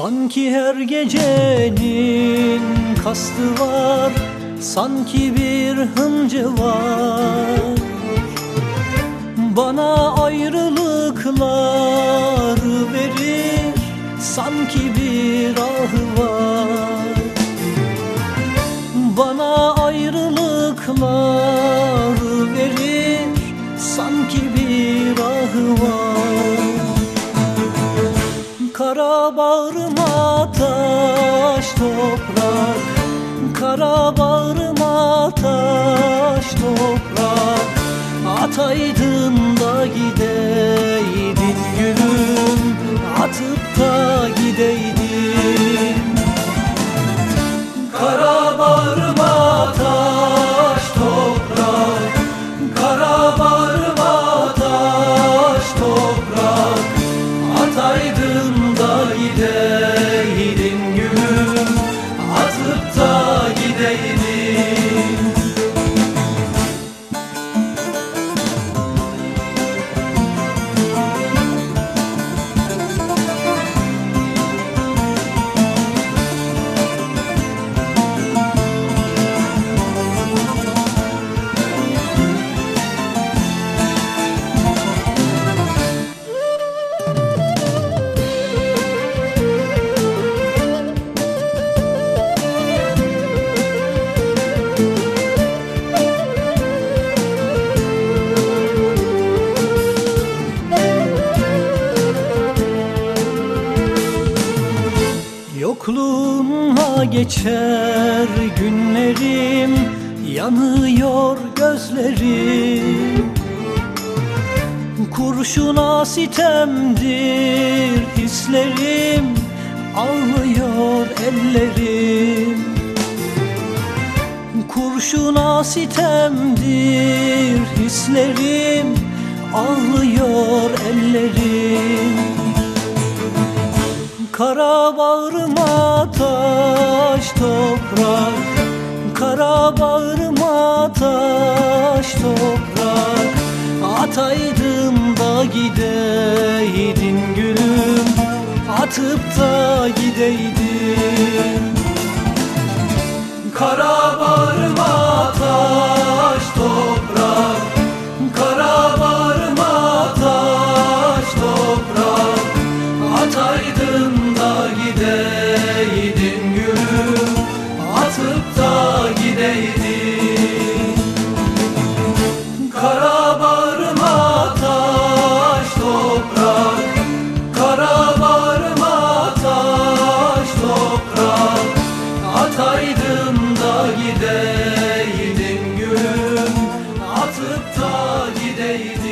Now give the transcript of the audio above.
Sanki her gecenin kastı var Sanki bir hıncı var. Bana ayrılıklar verir Sanki bir ahı var. Bana ayrılıklar Kara bağrıma taş toprak Kara bağrıma taş toprak. Ataydın da gideydin da geçer günlerim Yanıyor gözlerim. Kurşuna sitemdir hislerim Ağlıyor ellerim. Kurşuna sitemdir hislerim Ağlıyor ellerim Kara bağrıma taş toprak Kara bağrıma taş toprak. Ataydım da gideydin gülüm Atıp da gideydin Kara bağrıma Ataydın da gideydin gülüm. Atıp da gideydin. Kara bağrıma taş toprak. Kara bağrıma taş toprak. Ataydın da gideydin gülüm. Atıp da gideydin.